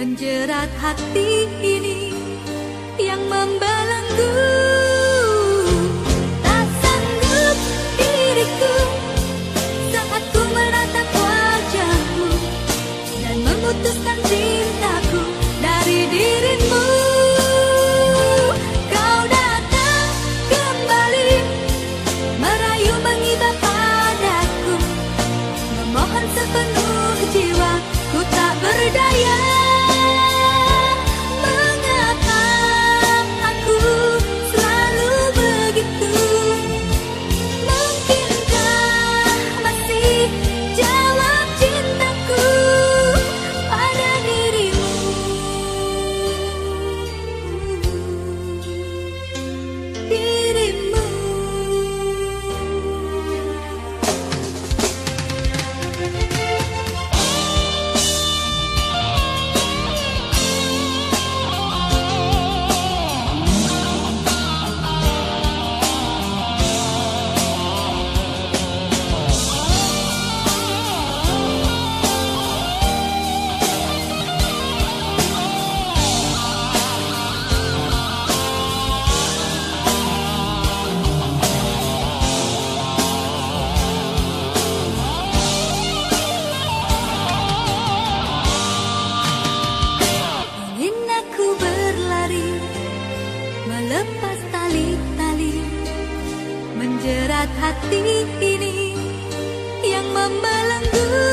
menjerat hati ini yang membelenggu. Lepas tali-tali Menjerat hati ini Yang membelenggu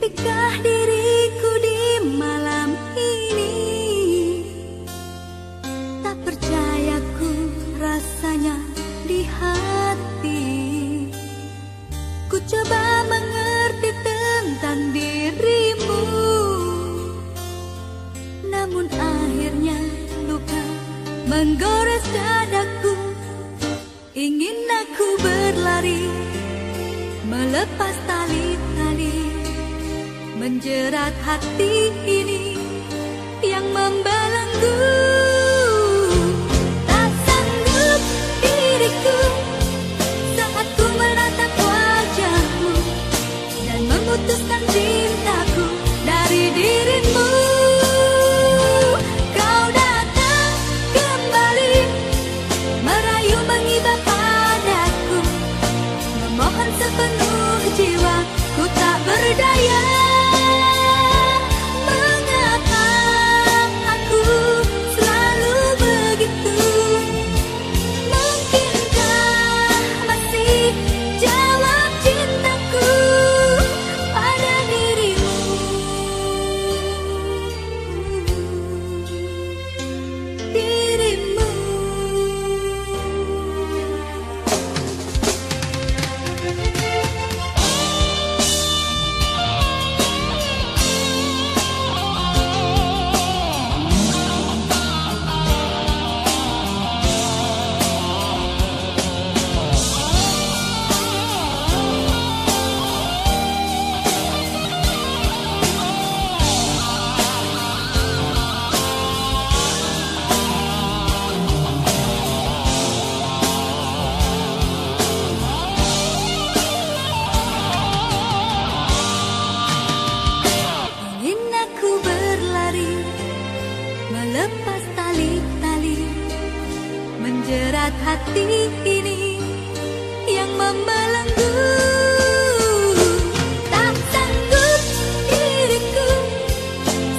Mimpikah diriku di malam ini? Tak percaya ku rasanya di hati. Ku coba mengerti tentang dirimu. Namun akhirnya luka menggores dadaku. Ingin aku berlari Melep menjerat hati ini yang membawa hati ini yang membelenggu. Tak sanggup diriku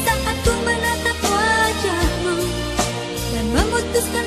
saat ku menatap wajahmu dan memutuskan